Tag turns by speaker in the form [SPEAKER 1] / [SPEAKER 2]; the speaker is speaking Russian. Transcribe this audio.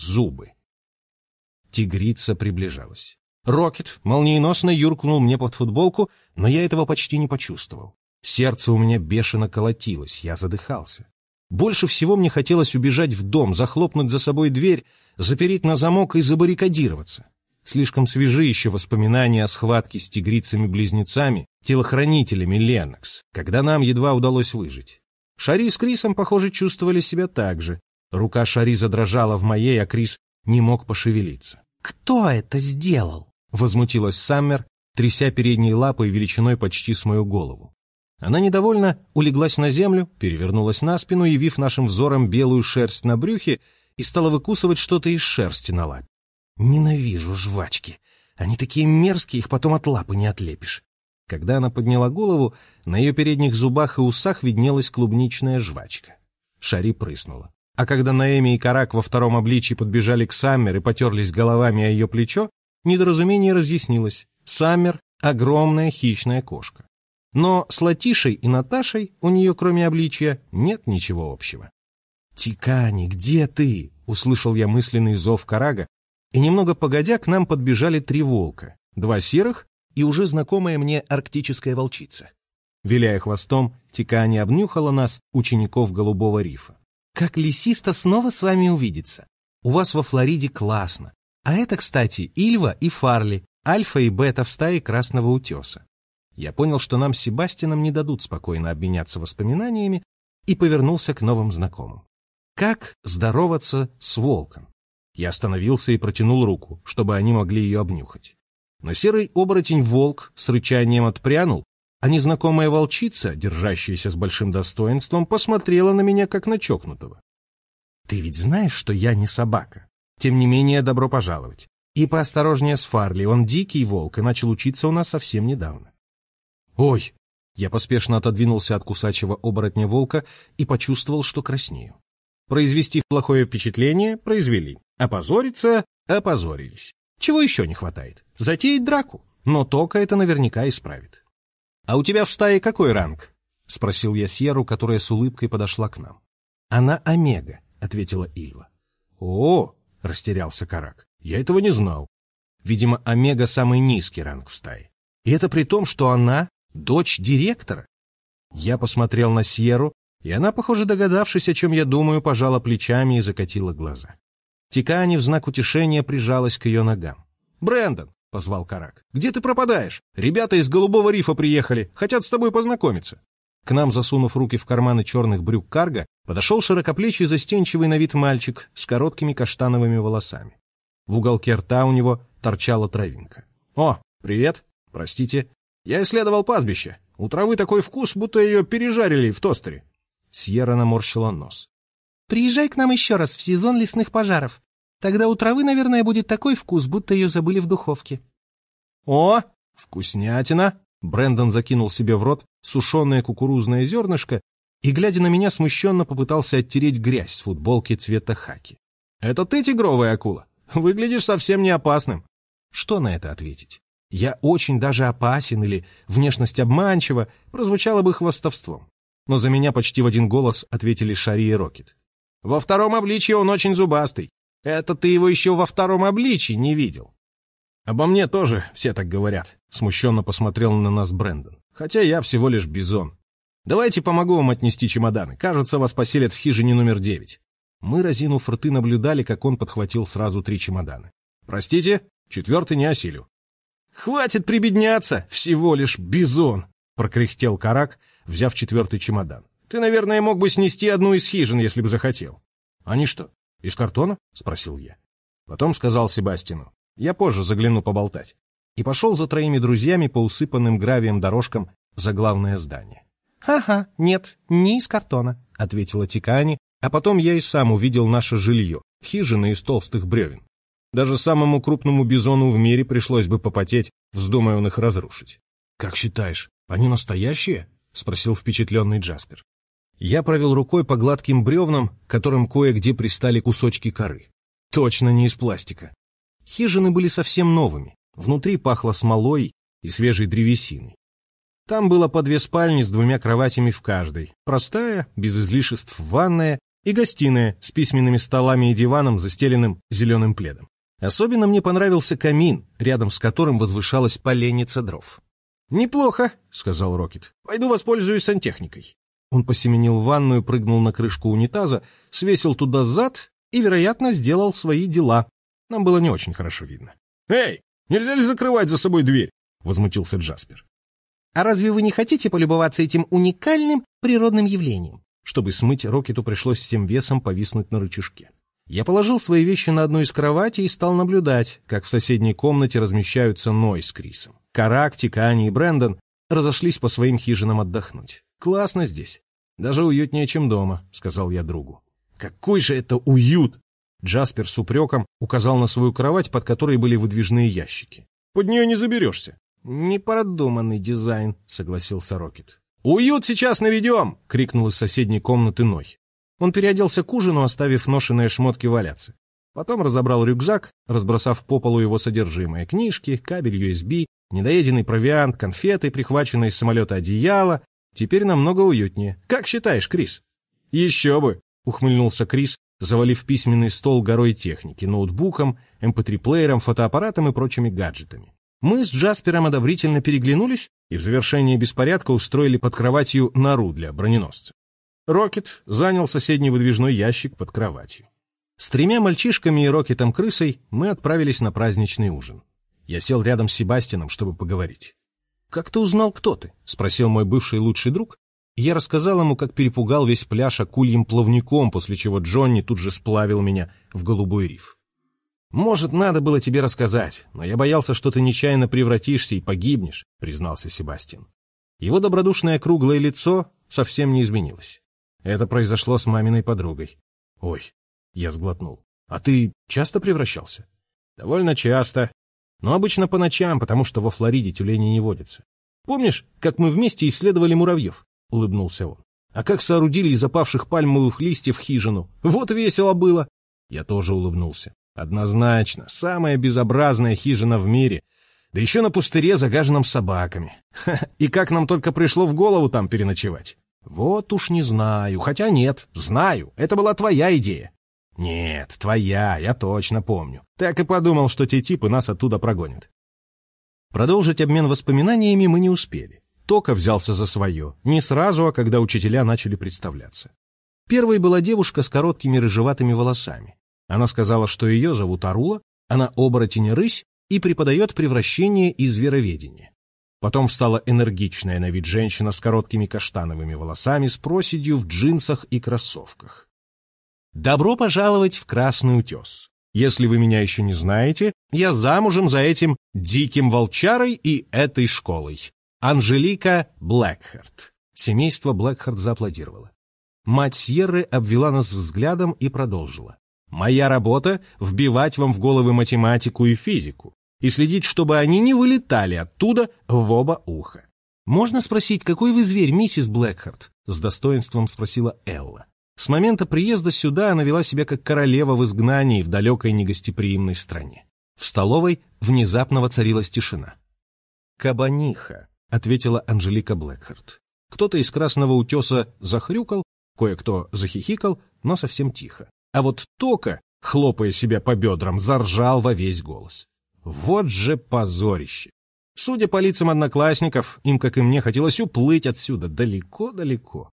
[SPEAKER 1] зубы. Тигрица приближалась. Рокет молниеносно юркнул мне под футболку, но я этого почти не почувствовал. Сердце у меня бешено колотилось, я задыхался. Больше всего мне хотелось убежать в дом, захлопнуть за собой дверь, запереть на замок и забаррикадироваться. Слишком свежи еще воспоминания о схватке с тигрицами-близнецами, телохранителями Ленокс, когда нам едва удалось выжить. Шари с Крисом, похоже, чувствовали себя так же. Рука Шари задрожала в моей, а Крис не мог пошевелиться.
[SPEAKER 2] «Кто это сделал?»
[SPEAKER 1] — возмутилась Саммер, тряся передней лапой величиной почти с мою голову. Она недовольно улеглась на землю, перевернулась на спину, явив нашим взором белую шерсть на брюхе и стала выкусывать что-то из шерсти на лапе. Ненавижу жвачки. Они такие мерзкие, их потом от лапы не отлепишь. Когда она подняла голову, на ее передних зубах и усах виднелась клубничная жвачка. Шари прыснула. А когда Наэми и Карак во втором обличии подбежали к Саммер и потерлись головами о ее плечо, недоразумение разъяснилось. Саммер — огромная хищная кошка. Но с Латишей и Наташей у нее, кроме обличия, нет ничего общего. «Тикани, где ты?» — услышал я мысленный зов Карага, и немного погодя к нам подбежали три волка, два серых и уже знакомая мне арктическая волчица. Виляя хвостом, Тикани обнюхала нас, учеников Голубого рифа. «Как лисисто снова с вами увидеться. У вас во Флориде классно. А это, кстати, Ильва и Фарли, альфа и бета в стае Красного Утеса. Я понял, что нам с Себастином не дадут спокойно обменяться воспоминаниями, и повернулся к новым знакомым. Как здороваться с волком? Я остановился и протянул руку, чтобы они могли ее обнюхать. Но серый оборотень-волк с рычанием отпрянул, а незнакомая волчица, держащаяся с большим достоинством, посмотрела на меня, как на чокнутого. «Ты ведь знаешь, что я не собака? Тем не менее, добро пожаловать. И поосторожнее с Фарли, он дикий волк и начал учиться у нас совсем недавно. «Ой!» Я поспешно отодвинулся от кусачего оборотня волка и почувствовал, что краснею. Произвести плохое впечатление произвели. Опозориться опозорились. Чего еще не хватает? Затеять драку. Но Тока это наверняка исправит. «А у тебя в стае какой ранг?» — спросил я Сьеру, которая с улыбкой подошла к нам. «Она Омега», — ответила Ильва. «О!» — растерялся Карак. «Я этого не знал. Видимо, Омега — самый низкий ранг в стае. И это при том, что она Дочь директора? Я посмотрел на Сьеру, и она, похоже, догадавшись, о чем я думаю, пожала плечами и закатила глаза. Тикани в знак утешения прижалась к ее ногам. «Брэндон!» — позвал Карак. «Где ты пропадаешь? Ребята из Голубого рифа приехали, хотят с тобой познакомиться». К нам, засунув руки в карманы черных брюк карга, подошел широкоплечий застенчивый на вид мальчик с короткими каштановыми волосами. В уголке рта у него торчала травинка. «О, привет! Простите, я исследовал пастбище. У травы такой вкус, будто ее пережарили в тостере. Сьерра наморщила нос.
[SPEAKER 2] Приезжай к нам еще раз в сезон лесных пожаров. Тогда у травы, наверное, будет такой вкус, будто ее забыли в духовке.
[SPEAKER 1] О, вкуснятина! Брендон закинул себе в рот сушеное кукурузное зернышко и, глядя на меня, смущенно попытался оттереть грязь с футболки цвета хаки. «Это ты, тигровая акула? Выглядишь совсем не опасным». Что на это ответить? «Я очень даже опасен» или «внешность обманчива» прозвучало бы хвастовством. Но за меня почти в один голос ответили Шари и Рокет. «Во втором обличье он очень зубастый. Это ты его еще во втором обличье не видел». «Обо мне тоже все так говорят», — смущенно посмотрел на нас Брэндон. «Хотя я всего лишь бизон. Давайте помогу вам отнести чемоданы. Кажется, вас поселят в хижине номер девять». Мы, разинув рты, наблюдали, как он подхватил сразу три чемодана. «Простите, четвертый не осилю. «Хватит прибедняться, всего лишь бизон!» — прокряхтел Карак, взяв четвертый чемодан. «Ты, наверное, мог бы снести одну из хижин, если бы захотел». «Они что, из картона?» — спросил я. Потом сказал Себастину. «Я позже загляну поболтать». И пошел за троими друзьями по усыпанным гравием дорожкам за главное здание.
[SPEAKER 2] «Ага, нет, не из картона», — ответила Тикани,
[SPEAKER 1] а потом я и сам увидел наше жилье, хижины из толстых бревен. Даже самому крупному бизону в мире пришлось бы попотеть, вздумая он их разрушить. «Как считаешь, они настоящие?» — спросил впечатленный Джаспер. Я провел рукой по гладким бревнам, которым кое-где пристали кусочки коры. Точно не из пластика. Хижины были совсем новыми. Внутри пахло смолой и свежей древесиной. Там было по две спальни с двумя кроватями в каждой. Простая, без излишеств ванная и гостиная с письменными столами и диваном, застеленным зеленым пледом. Особенно мне понравился камин, рядом с которым возвышалась поленница дров. «Неплохо», — сказал Рокет. «Пойду воспользуюсь сантехникой». Он посеменил в ванную, прыгнул на крышку унитаза, свесил туда зад и, вероятно, сделал свои дела. Нам было не очень хорошо видно. «Эй, нельзя ли закрывать за собой дверь?» — возмутился Джаспер.
[SPEAKER 2] «А разве вы не хотите полюбоваться этим уникальным природным явлением?»
[SPEAKER 1] Чтобы смыть, Рокету пришлось всем весом повиснуть на рычажке. Я положил свои вещи на одну из кроватей и стал наблюдать, как в соседней комнате размещаются Ной с Крисом. Карак, Тикани и Брэндон разошлись по своим хижинам отдохнуть. Классно здесь. Даже уютнее, чем дома, сказал я другу. Какой же это уют! Джаспер с упреком указал на свою кровать, под которой были выдвижные ящики. Под нее не заберешься. Непродуманный дизайн, согласился Рокет. «Уют сейчас наведем!» — крикнул из соседней комнаты Ной. Он переоделся к ужину, оставив ношеные шмотки валяться. Потом разобрал рюкзак, разбросав по полу его содержимое. Книжки, кабель USB, недоеденный провиант, конфеты, прихваченные из самолета одеяло. Теперь намного уютнее. Как считаешь, Крис? Еще бы, ухмыльнулся Крис, завалив письменный стол горой техники, ноутбуком, mp3-плеером, эм фотоаппаратом и прочими гаджетами. Мы с Джаспером одобрительно переглянулись и в завершении беспорядка устроили под кроватью нору для броненосца. Рокет занял соседний выдвижной ящик под кроватью. С тремя мальчишками и Рокетом-крысой мы отправились на праздничный ужин. Я сел рядом с Себастином, чтобы поговорить. «Как ты узнал, кто ты?» — спросил мой бывший лучший друг. я рассказал ему, как перепугал весь пляж акульим плавником, после чего Джонни тут же сплавил меня в голубой риф. «Может, надо было тебе рассказать, но я боялся, что ты нечаянно превратишься и погибнешь», — признался Себастьян. Его добродушное круглое лицо совсем не изменилось. Это произошло с маминой подругой. «Ой, я сглотнул. «А ты часто превращался?» «Довольно часто. Но обычно по ночам, потому что во Флориде тюлени не водятся. Помнишь, как мы вместе исследовали муравьев?» — улыбнулся он. «А как соорудили из опавших пальмовых листьев хижину? Вот весело было!» Я тоже улыбнулся. «Однозначно, самая безобразная хижина в мире. Да еще на пустыре, загаженном собаками. Ха, и как нам только пришло в голову там переночевать?» «Вот уж не знаю, хотя нет, знаю, это была твоя идея. «Нет, твоя, я точно помню. Так и подумал, что те типы нас оттуда прогонят». Продолжить обмен воспоминаниями мы не успели. Тока взялся за свое, не сразу, а когда учителя начали представляться. Первой была девушка с короткими рыжеватыми волосами. Она сказала, что ее зовут Арула, она оборотень-рысь и преподает превращение и звероведение. Потом встала энергичная на вид женщина с короткими каштановыми волосами с проседью в джинсах и кроссовках. Добро пожаловать в Красный Утес. Если вы меня еще не знаете, я замужем за этим диким волчарой и этой школой. Анжелика Блэкхарт. Семейство Блэкхарт зааплодировало. Мать Сьерры обвела нас взглядом и продолжила. «Моя работа — вбивать вам в головы математику и физику и следить, чтобы они не вылетали оттуда в оба уха». «Можно спросить, какой вы зверь, миссис Блэкхарт?» — с достоинством спросила Элла. С момента приезда сюда она вела себя как королева в изгнании в далекой негостеприимной стране. В столовой внезапно воцарилась тишина. «Кабаниха», — ответила Анжелика Блэкхарт. Кто-то из Красного Утеса захрюкал, кое-кто захихикал, но совсем тихо. А вот Тока, хлопая себя по бедрам, заржал во весь голос. Вот же позорище! Судя по лицам одноклассников, им, как и мне, хотелось уплыть отсюда далеко-далеко.